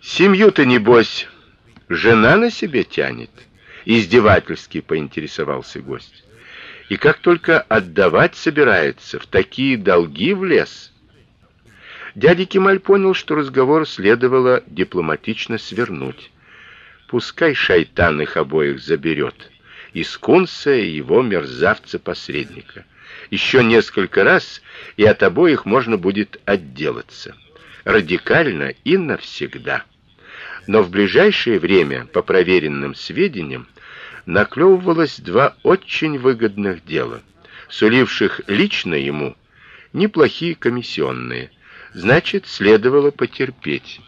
Семью-то небось жена на себе тянет, издевательски поинтересовался гость. И как только отдавать собирается, в такие долги влез. Дядя Кемаль понял, что разговор следовало дипломатично свернуть. Пускай шайтан их обоих заберет, и скунса, и его мерзавца-посредника. Еще несколько раз, и от обоих можно будет отделаться. Радикально и навсегда. Но в ближайшее время, по проверенным сведениям, наклевывалось два очень выгодных дела, суливших лично ему неплохие комиссионные. Значит, следовало потерпеть.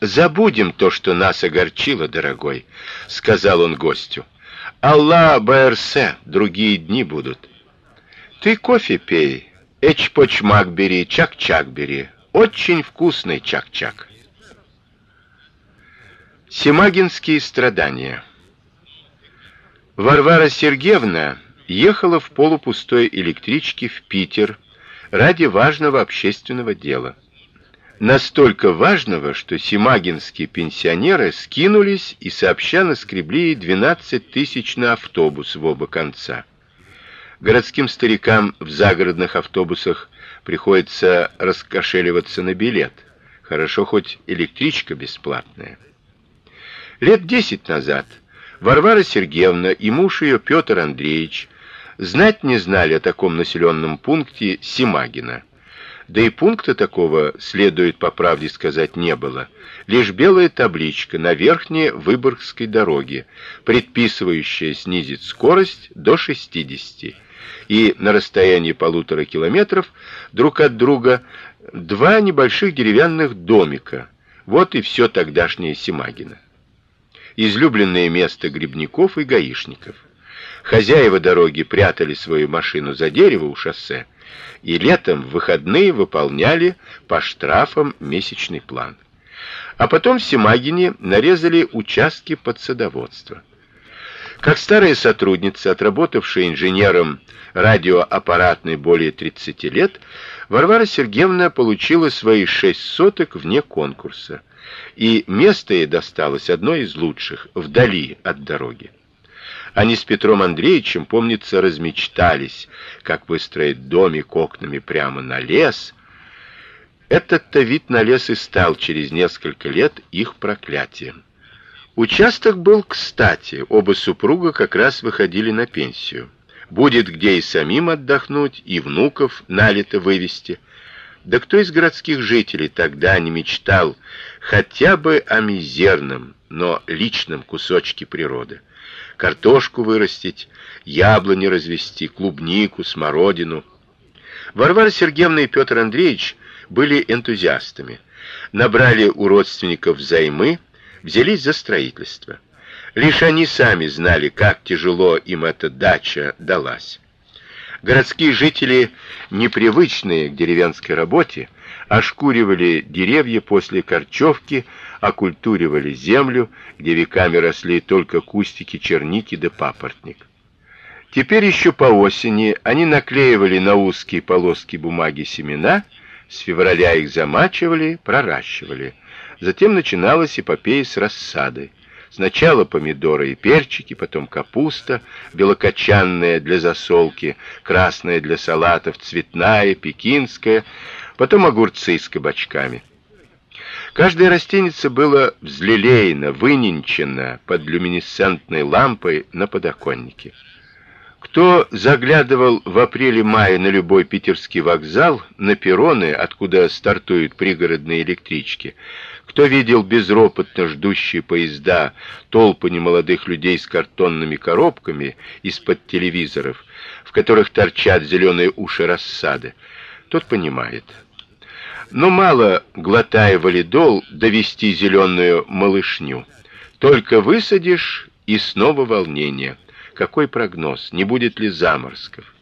Забудем то, что нас огорчило, дорогой, сказал он гостю. Аллах БРС, другие дни будут. Ты кофе пей, эчпочмак бери, чак-чак бери. Очень вкусный чак-чак. Семагинские страдания. Варвара Сергеевна ехала в полупустой электричке в Питер ради важного общественного дела. Настолько важного, что семагинские пенсионеры скинулись и сообща наскребли 12 тысяч на автобус в оба конца. Городским старикам в загородных автобусах приходится раскошеливаться на билет. Хорошо хоть электричка бесплатная. Лет десять назад Варвара Сергеевна и муж ее Петр Андреевич знать не знали о таком населенном пункте Семагина. Да и пункта такого, следует по правде сказать, не было. Лишь белая табличка на верхней Выборгской дороге, предписывающая снизить скорость до 60. И на расстоянии полутора километров друг от друга два небольших деревянных домика. Вот и все тогдашнее Семагино излюбленное место грибников и гаишников. Хозяева дороги прятали свою машину за дерево у шоссе и летом в выходные выполняли по штрафам месячный план. А потом в Семагине нарезали участки под садоводство. Как старая сотрудница, отработавшая инженером радиоаппаратной более 30 лет, Варвара Сергеевна получила свои шесть соток вне конкурса и место ей досталось одно из лучших, вдали от дороги. Они с Петром Андреевичем, помнится, размечтались, как выстроить домик окнами прямо на лес. Этот-то вид на лес и стал через несколько лет их проклятием. Участок был кстати, оба супруга как раз выходили на пенсию. Будет где и самим отдохнуть, и внуков налито вывести. Да кто из городских жителей тогда не мечтал хотя бы о мизерном, но личном кусочке природы? Картошку вырастить, яблони развести, клубнику, смородину. Варвара Сергеевна и Петр Андреевич были энтузиастами. Набрали у родственников займы, взялись за строительство. Лишь они сами знали, как тяжело им эта дача далась. Городские жители, непривычные к деревенской работе, ошкуривали деревья после корчевки, окультуривали землю, где веками росли только кустики черники да папоротник. Теперь еще по осени они наклеивали на узкие полоски бумаги семена, с февраля их замачивали, проращивали. Затем начиналась эпопея с рассадой. Сначала помидоры и перчики, потом капуста, белокочанная для засолки, красная для салатов, цветная, пекинская, потом огурцы с кабачками. Каждое растенице было взлелеено, выненчено под люминесцентной лампой на подоконнике. Кто заглядывал в апреле-мае на любой питерский вокзал, на перроны, откуда стартуют пригородные электрички, кто видел безропотно ждущие поезда, толпы немолодых людей с картонными коробками из-под телевизоров, в которых торчат зеленые уши рассады, тот понимает. Но мало, глотая валидол, довести зеленую малышню. Только высадишь, и снова волнение. Какой прогноз? Не будет ли заморозков?